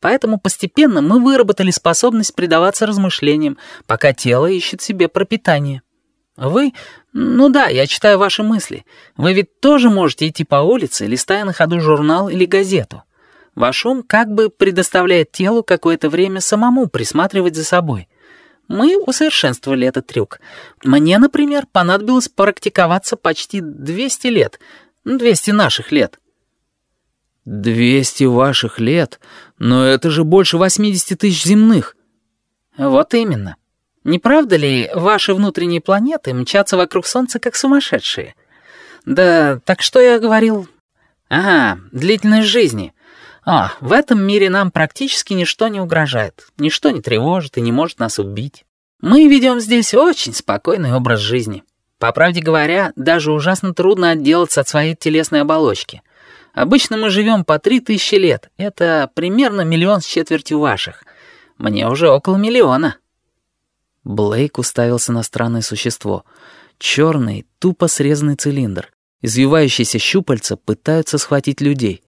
Поэтому постепенно мы выработали способность предаваться размышлениям, пока тело ищет себе пропитание. Вы, ну да, я читаю ваши мысли. Вы ведь тоже можете идти по улице, листая на ходу журнал или газету. Ваш ум как бы предоставляет телу какое-то время самому присматривать за собой. Мы усовершенствовали этот трюк. Мне, например, понадобилось практиковаться почти 200 лет. 200 наших лет. «Двести ваших лет? Но это же больше восьмидесяти тысяч земных». «Вот именно. Не правда ли, ваши внутренние планеты мчатся вокруг Солнца как сумасшедшие? Да, так что я говорил? Ага, длительность жизни. А, в этом мире нам практически ничто не угрожает, ничто не тревожит и не может нас убить. Мы ведем здесь очень спокойный образ жизни. По правде говоря, даже ужасно трудно отделаться от своей телесной оболочки. Обычно мы живем по три тысячи лет. Это примерно миллион с четвертью ваших. Мне уже около миллиона». Блейк уставился на странное существо. Черный, тупо срезанный цилиндр. Извивающиеся щупальца пытаются схватить людей.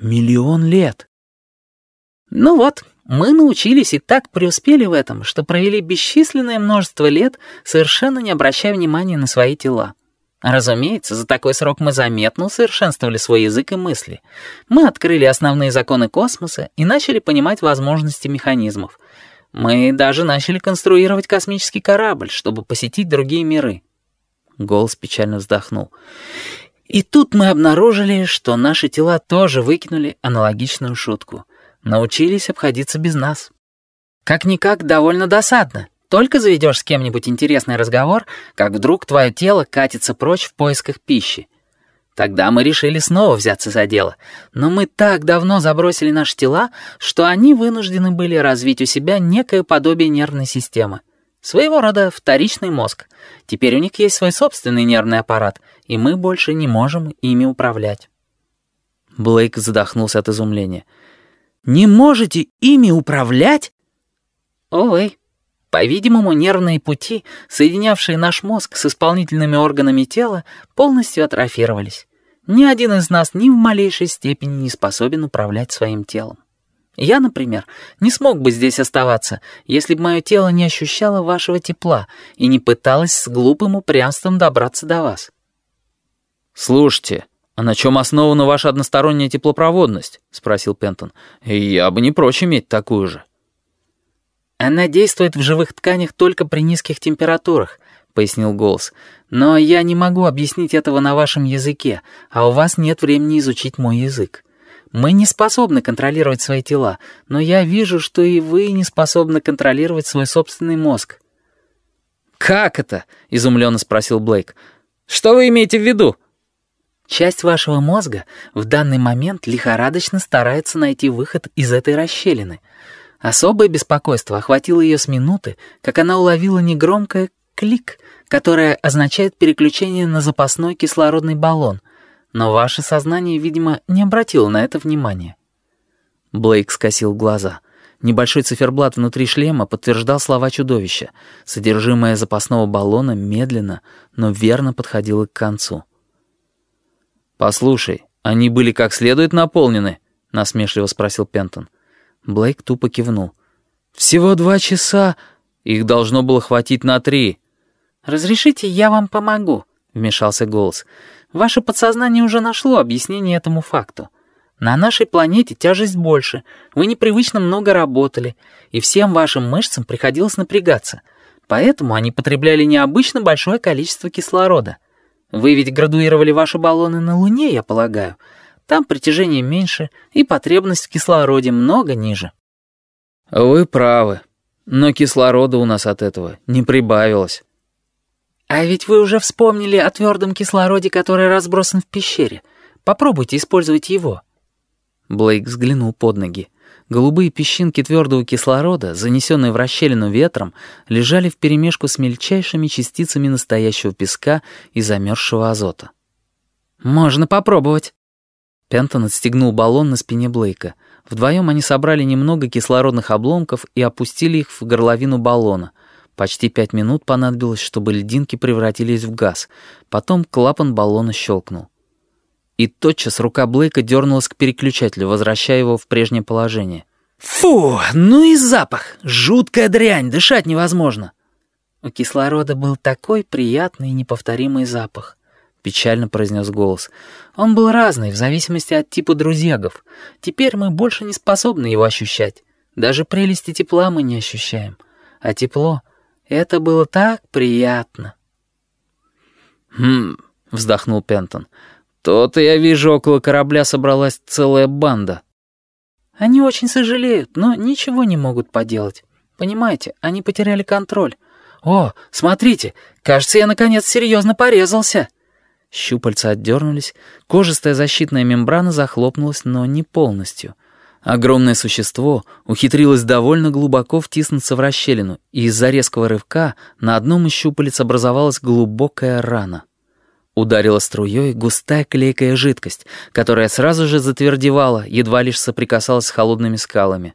Миллион лет. «Ну вот, мы научились и так преуспели в этом, что провели бесчисленное множество лет, совершенно не обращая внимания на свои тела. Разумеется, за такой срок мы заметно усовершенствовали свой язык и мысли. Мы открыли основные законы космоса и начали понимать возможности механизмов. Мы даже начали конструировать космический корабль, чтобы посетить другие миры. Голос печально вздохнул. И тут мы обнаружили, что наши тела тоже выкинули аналогичную шутку. Научились обходиться без нас. Как-никак довольно досадно. Только заведешь с кем-нибудь интересный разговор, как вдруг твое тело катится прочь в поисках пищи. Тогда мы решили снова взяться за дело, но мы так давно забросили наши тела, что они вынуждены были развить у себя некое подобие нервной системы. Своего рода вторичный мозг. Теперь у них есть свой собственный нервный аппарат, и мы больше не можем ими управлять. Блейк задохнулся от изумления. «Не можете ими управлять?» «Увы». По-видимому, нервные пути, соединявшие наш мозг с исполнительными органами тела, полностью атрофировались. Ни один из нас ни в малейшей степени не способен управлять своим телом. Я, например, не смог бы здесь оставаться, если бы мое тело не ощущало вашего тепла и не пыталось с глупым упрямством добраться до вас. «Слушайте, а на чем основана ваша односторонняя теплопроводность?» — спросил Пентон. «Я бы не прочь иметь такую же». «Она действует в живых тканях только при низких температурах», — пояснил голос. «Но я не могу объяснить этого на вашем языке, а у вас нет времени изучить мой язык. Мы не способны контролировать свои тела, но я вижу, что и вы не способны контролировать свой собственный мозг». «Как это?» — изумленно спросил Блейк. «Что вы имеете в виду?» Часть вашего мозга в данный момент лихорадочно старается найти выход из этой расщелины — Особое беспокойство охватило ее с минуты, как она уловила негромкое «клик», которое означает переключение на запасной кислородный баллон, но ваше сознание, видимо, не обратило на это внимания. Блейк скосил глаза. Небольшой циферблат внутри шлема подтверждал слова чудовища. Содержимое запасного баллона медленно, но верно подходило к концу. «Послушай, они были как следует наполнены?» — насмешливо спросил Пентон. Блейк тупо кивнул. «Всего два часа. Их должно было хватить на три». «Разрешите, я вам помогу», — вмешался голос. «Ваше подсознание уже нашло объяснение этому факту. На нашей планете тяжесть больше, вы непривычно много работали, и всем вашим мышцам приходилось напрягаться. Поэтому они потребляли необычно большое количество кислорода. Вы ведь градуировали ваши баллоны на Луне, я полагаю. Там притяжение меньше и потребность в кислороде много ниже. Вы правы, но кислорода у нас от этого не прибавилось. А ведь вы уже вспомнили о твердом кислороде, который разбросан в пещере. Попробуйте использовать его. Блейк взглянул под ноги. Голубые песчинки твердого кислорода, занесенные в расщелину ветром, лежали вперемешку с мельчайшими частицами настоящего песка и замерзшего азота. «Можно попробовать», Пентон отстегнул баллон на спине Блейка. Вдвоем они собрали немного кислородных обломков и опустили их в горловину баллона. Почти пять минут понадобилось, чтобы льдинки превратились в газ. Потом клапан баллона щелкнул. И тотчас рука Блейка дернулась к переключателю, возвращая его в прежнее положение. Фу, ну и запах! Жуткая дрянь, дышать невозможно. У кислорода был такой приятный и неповторимый запах. Печально произнес голос. Он был разный, в зависимости от типа друзьягов. Теперь мы больше не способны его ощущать. Даже прелести тепла мы не ощущаем. А тепло — это было так приятно. «Хм...» — вздохнул Пентон. «То-то я вижу, около корабля собралась целая банда». «Они очень сожалеют, но ничего не могут поделать. Понимаете, они потеряли контроль. О, смотрите, кажется, я наконец серьезно порезался». Щупальца отдернулись, кожистая защитная мембрана захлопнулась, но не полностью. Огромное существо ухитрилось довольно глубоко втиснуться в расщелину, и из-за резкого рывка на одном из щупалец образовалась глубокая рана. Ударила струей густая клейкая жидкость, которая сразу же затвердевала, едва лишь соприкасалась с холодными скалами.